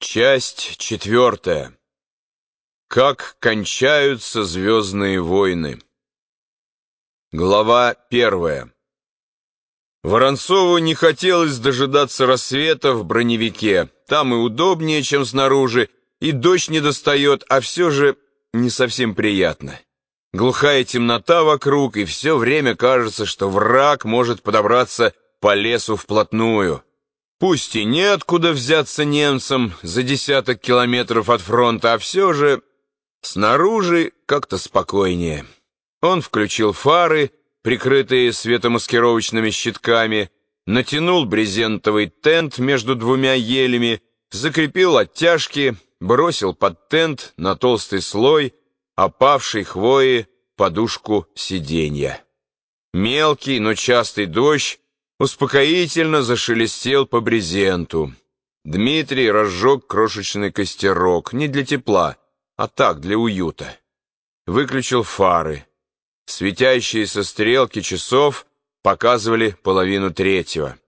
Часть четвертая. Как кончаются звездные войны. Глава первая. Воронцову не хотелось дожидаться рассвета в броневике. Там и удобнее, чем снаружи, и дождь не достает, а все же не совсем приятно. Глухая темнота вокруг, и все время кажется, что враг может подобраться по лесу вплотную. Пусть и неоткуда взяться немцам за десяток километров от фронта, а все же снаружи как-то спокойнее. Он включил фары, прикрытые светомаскировочными щитками, натянул брезентовый тент между двумя елями, закрепил оттяжки, бросил под тент на толстый слой опавшей хвои подушку сиденья. Мелкий, но частый дождь успокоительно зашелестел по брезенту. Дмитрий разжег крошечный костерок, не для тепла, а так, для уюта. Выключил фары. Светящиеся стрелки часов показывали половину третьего.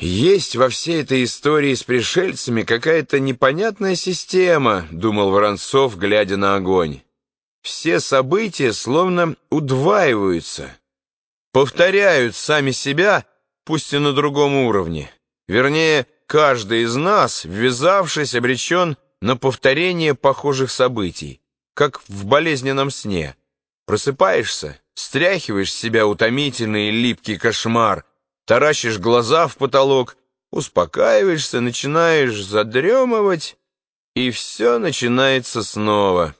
«Есть во всей этой истории с пришельцами какая-то непонятная система», — думал Воронцов, глядя на огонь. «Все события словно удваиваются» повторяют сами себя, пусть и на другом уровне. Вернее, каждый из нас, ввязавшись, обречен на повторение похожих событий, как в болезненном сне. Просыпаешься, стряхиваешь с себя утомительный липкий кошмар, таращишь глаза в потолок, успокаиваешься, начинаешь задремывать, и все начинается снова.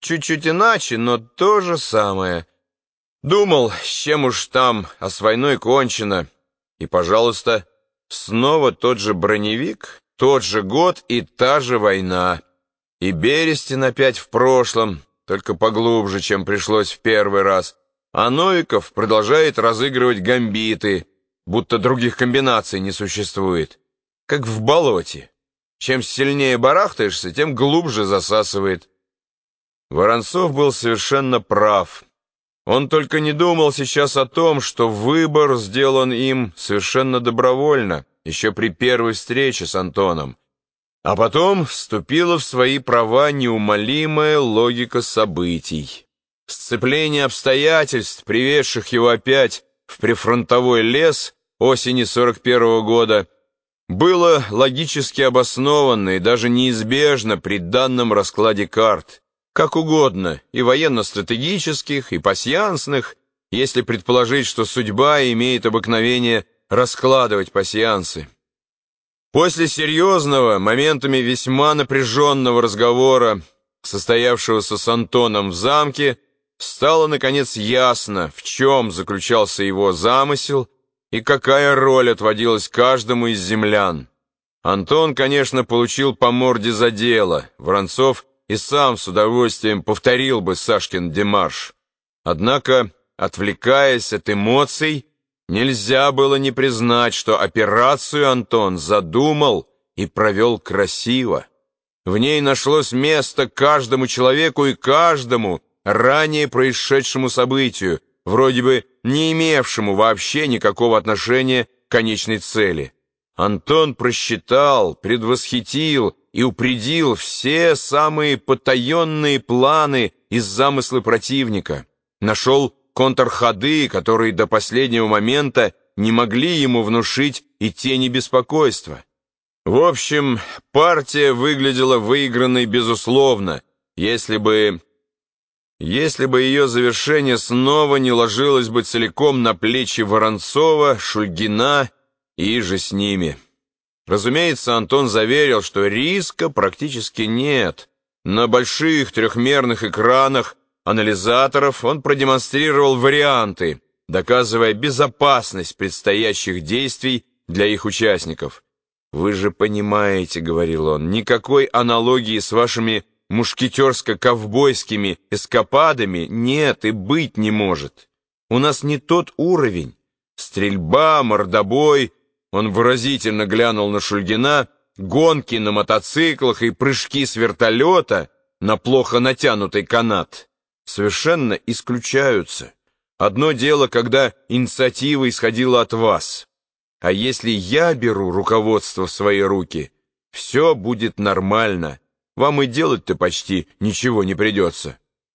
Чуть-чуть иначе, но то же самое. Думал, с чем уж там, а с войной кончено. И, пожалуйста, снова тот же броневик, тот же год и та же война. И Берестин опять в прошлом, только поглубже, чем пришлось в первый раз. А Новиков продолжает разыгрывать гамбиты, будто других комбинаций не существует. Как в болоте. Чем сильнее барахтаешься, тем глубже засасывает. Воронцов был совершенно прав. Он только не думал сейчас о том, что выбор сделан им совершенно добровольно, еще при первой встрече с Антоном. А потом вступила в свои права неумолимая логика событий. Сцепление обстоятельств, приведших его опять в прифронтовой лес осени 41 -го года, было логически обоснованно и даже неизбежно при данном раскладе карт как угодно, и военно-стратегических, и пасьянсных, если предположить, что судьба имеет обыкновение раскладывать пасьянсы. После серьезного, моментами весьма напряженного разговора, состоявшегося с Антоном в замке, стало, наконец, ясно, в чем заключался его замысел и какая роль отводилась каждому из землян. Антон, конечно, получил по морде за дело, Воронцов и сам с удовольствием повторил бы Сашкин демарш. Однако, отвлекаясь от эмоций, нельзя было не признать, что операцию Антон задумал и провел красиво. В ней нашлось место каждому человеку и каждому ранее происшедшему событию, вроде бы не имевшему вообще никакого отношения к конечной цели. Антон просчитал, предвосхитил и упредил все самые потаенные планы из замысла противника. Нашел контрходы, которые до последнего момента не могли ему внушить и тени беспокойства. В общем, партия выглядела выигранной безусловно, если бы... Если бы ее завершение снова не ложилось бы целиком на плечи Воронцова, Шульгина и же с ними. Разумеется, Антон заверил, что риска практически нет. На больших трехмерных экранах анализаторов он продемонстрировал варианты, доказывая безопасность предстоящих действий для их участников. «Вы же понимаете, — говорил он, — никакой аналогии с вашими мушкетерско-ковбойскими эскападами нет и быть не может. У нас не тот уровень. Стрельба, мордобой — он выразительно глянул на Шульгина, гонки на мотоциклах и прыжки с вертолета на плохо натянутый канат совершенно исключаются. Одно дело, когда инициатива исходила от вас. А если я беру руководство в свои руки, Все будет нормально. Вам и делать-то почти ничего не придется.